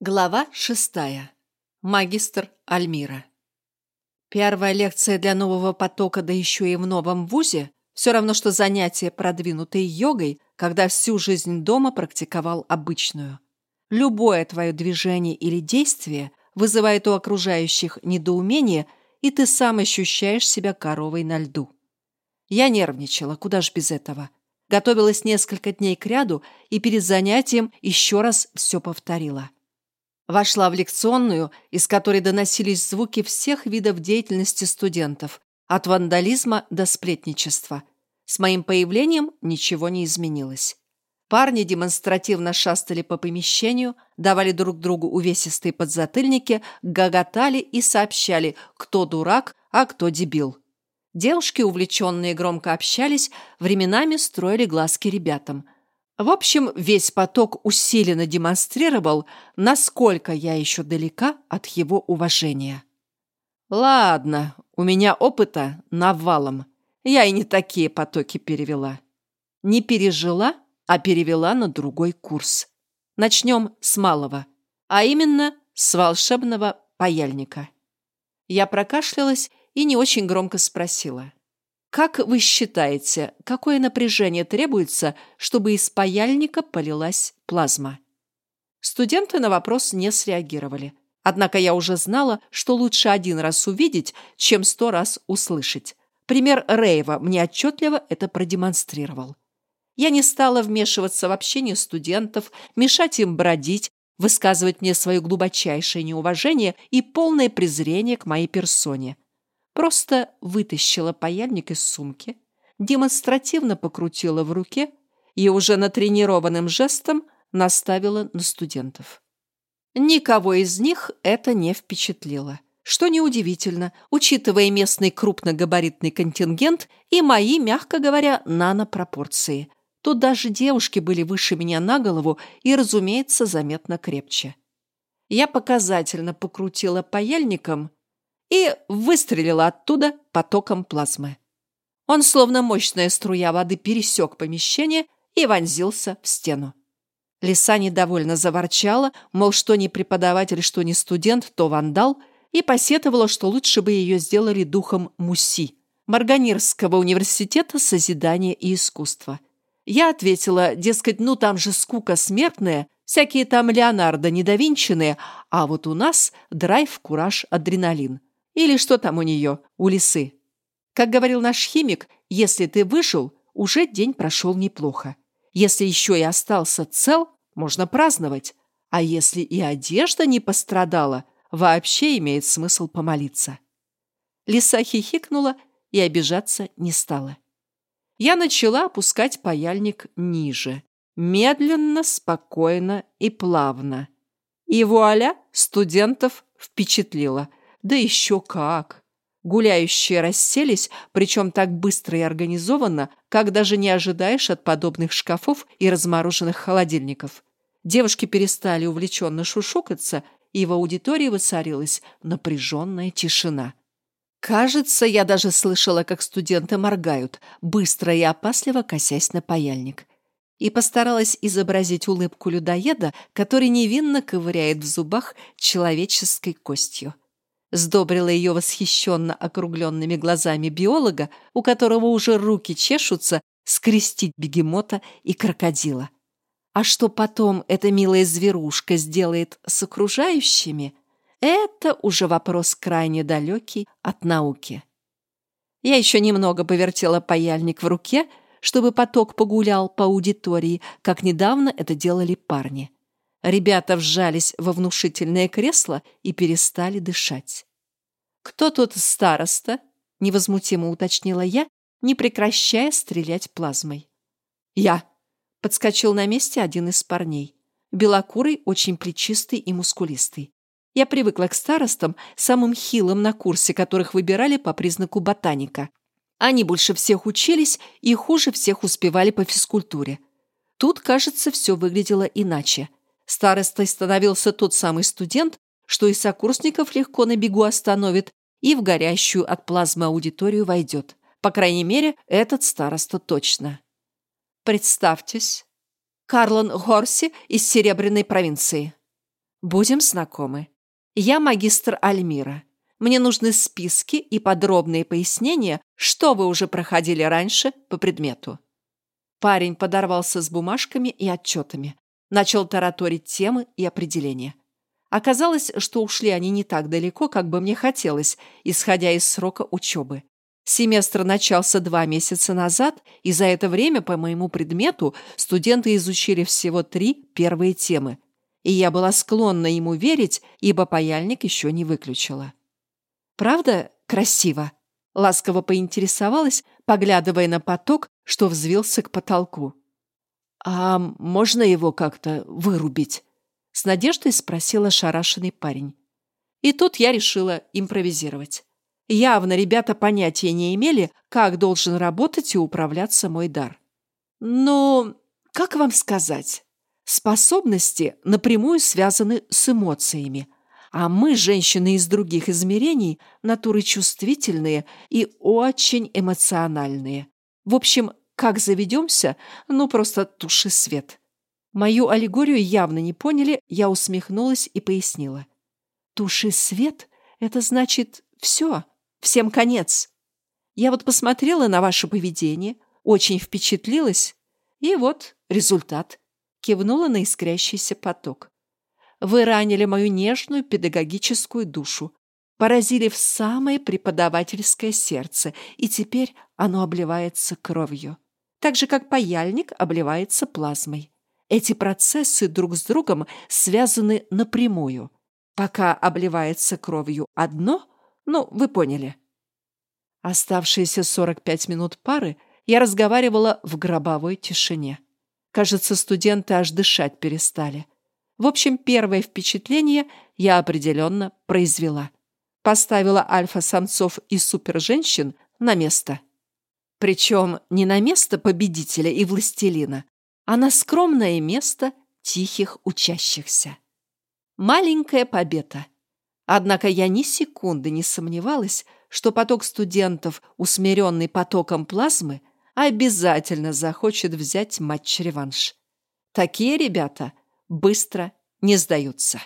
Глава шестая. Магистр Альмира. Первая лекция для нового потока, да еще и в новом вузе, все равно, что занятие продвинутой йогой, когда всю жизнь дома практиковал обычную. Любое твое движение или действие вызывает у окружающих недоумение, и ты сам ощущаешь себя коровой на льду. Я нервничала, куда ж без этого. Готовилась несколько дней к ряду и перед занятием еще раз все повторила. Вошла в лекционную, из которой доносились звуки всех видов деятельности студентов, от вандализма до сплетничества. С моим появлением ничего не изменилось. Парни демонстративно шастали по помещению, давали друг другу увесистые подзатыльники, гоготали и сообщали, кто дурак, а кто дебил. Девушки, увлеченные, громко общались, временами строили глазки ребятам – в общем, весь поток усиленно демонстрировал, насколько я еще далека от его уважения. Ладно, у меня опыта навалом. Я и не такие потоки перевела. Не пережила, а перевела на другой курс. Начнем с малого, а именно с волшебного паяльника. Я прокашлялась и не очень громко спросила. Как вы считаете, какое напряжение требуется, чтобы из паяльника полилась плазма? Студенты на вопрос не среагировали. Однако я уже знала, что лучше один раз увидеть, чем сто раз услышать. Пример Рейва мне отчетливо это продемонстрировал. Я не стала вмешиваться в общение студентов, мешать им бродить, высказывать мне свое глубочайшее неуважение и полное презрение к моей персоне – Просто вытащила паяльник из сумки, демонстративно покрутила в руке и уже натренированным жестом наставила на студентов. Никого из них это не впечатлило. Что неудивительно, учитывая местный крупногабаритный контингент и мои, мягко говоря, нанопропорции. Тут даже девушки были выше меня на голову и, разумеется, заметно крепче. Я показательно покрутила паяльником и выстрелила оттуда потоком плазмы. Он, словно мощная струя воды, пересек помещение и вонзился в стену. Лиса недовольно заворчала, мол, что не преподаватель, что не студент, то вандал, и посетовала, что лучше бы ее сделали духом Муси, Марганирского университета созидания и искусства. Я ответила, дескать, ну там же скука смертная, всякие там Леонардо недовинченные, а вот у нас драйв, кураж, адреналин. Или что там у нее, у лисы. Как говорил наш химик, если ты вышел, уже день прошел неплохо. Если еще и остался цел, можно праздновать. А если и одежда не пострадала, вообще имеет смысл помолиться. Лиса хихикнула и обижаться не стала. Я начала опускать паяльник ниже. Медленно, спокойно и плавно. И вуаля, студентов впечатлила – да еще как! Гуляющие расселись, причем так быстро и организованно, как даже не ожидаешь от подобных шкафов и размороженных холодильников. Девушки перестали увлеченно шушукаться, и в аудитории воцарилась напряженная тишина. Кажется, я даже слышала, как студенты моргают, быстро и опасливо косясь на паяльник. И постаралась изобразить улыбку людоеда, который невинно ковыряет в зубах человеческой костью сдобрила ее восхищенно округленными глазами биолога, у которого уже руки чешутся скрестить бегемота и крокодила. А что потом эта милая зверушка сделает с окружающими, это уже вопрос крайне далекий от науки. Я еще немного повертела паяльник в руке, чтобы поток погулял по аудитории, как недавно это делали парни. Ребята вжались во внушительное кресло и перестали дышать. «Кто тут староста?» — невозмутимо уточнила я, не прекращая стрелять плазмой. «Я!» — подскочил на месте один из парней. Белокурый, очень плечистый и мускулистый. Я привыкла к старостам, самым хилым на курсе, которых выбирали по признаку ботаника. Они больше всех учились и хуже всех успевали по физкультуре. Тут, кажется, все выглядело иначе. Старостой становился тот самый студент, что и сокурсников легко на бегу остановит и в горящую от плазмы аудиторию войдет. По крайней мере, этот староста точно. Представьтесь. Карлон Горси из Серебряной провинции. Будем знакомы. Я магистр Альмира. Мне нужны списки и подробные пояснения, что вы уже проходили раньше по предмету». Парень подорвался с бумажками и отчетами. Начал тараторить темы и определения. Оказалось, что ушли они не так далеко, как бы мне хотелось, исходя из срока учебы. Семестр начался два месяца назад, и за это время по моему предмету студенты изучили всего три первые темы. И я была склонна ему верить, ибо паяльник еще не выключила. «Правда красиво?» — ласково поинтересовалась, поглядывая на поток, что взвился к потолку. «А можно его как-то вырубить?» — с надеждой спросил ошарашенный парень. И тут я решила импровизировать. Явно ребята понятия не имели, как должен работать и управляться мой дар. Но, как вам сказать, способности напрямую связаны с эмоциями, а мы, женщины из других измерений, натуры чувствительные и очень эмоциональные. В общем, как заведемся, ну просто туши свет. Мою аллегорию явно не поняли, я усмехнулась и пояснила. Туши свет — это значит все. Всем конец. Я вот посмотрела на ваше поведение, очень впечатлилась, и вот результат. Кивнула на искрящийся поток. Вы ранили мою нежную педагогическую душу, поразили в самое преподавательское сердце, и теперь оно обливается кровью. Так же, как паяльник обливается плазмой. Эти процессы друг с другом связаны напрямую. Пока обливается кровью одно – ну, вы поняли. Оставшиеся 45 минут пары я разговаривала в гробовой тишине. Кажется, студенты аж дышать перестали. В общем, первое впечатление я определенно произвела. Поставила альфа-самцов и супер-женщин на место. Причем не на место победителя и властелина, а на скромное место тихих учащихся. Маленькая победа. Однако я ни секунды не сомневалась, что поток студентов, усмиренный потоком плазмы, обязательно захочет взять матч-реванш. Такие ребята быстро не сдаются.